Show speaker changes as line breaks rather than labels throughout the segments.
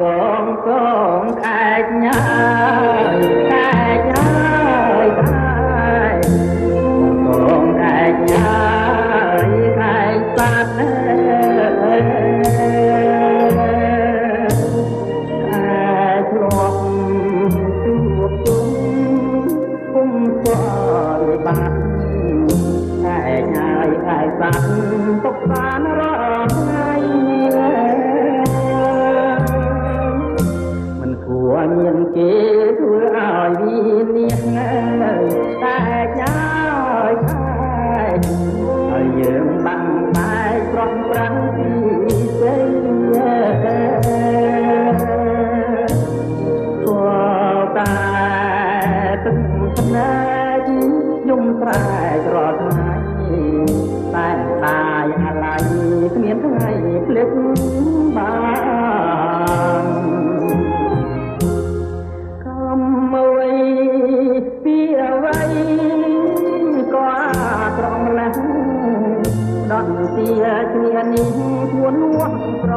បងកងខែកញ៉ើខែកញ៉ើបាយបងកងខែកញ៉ើខែកបាត់បាត់តែញ៉ាយតែបាត់ទុកបា យំត្រែករាល់ថ្ងៃតែតាយអាឡ័យគ្មានថ្ងៃភ្លេចបានកំអ្វីពីអ្វីក៏ត្រង់ម្លេះដត់ជាគ្នានេះគួរនួនប្រ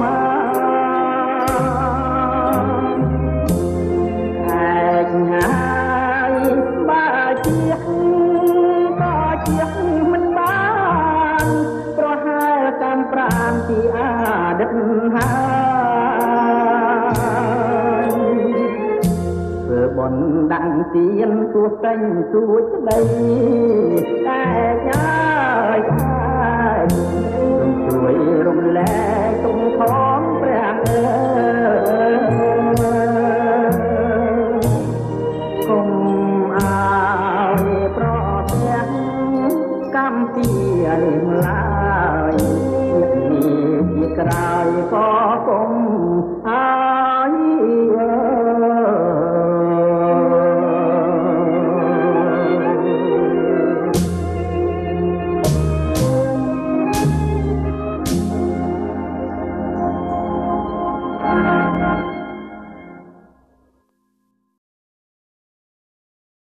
មា នឹកហើយធ្វើបនដាំងទៀនទោះតែងទួចក្តីតែញ៉ាយហើយជួយរំលែកទុំផងព្រះអើគុំអាយប្រទះកម្មទីឲ្យម្លា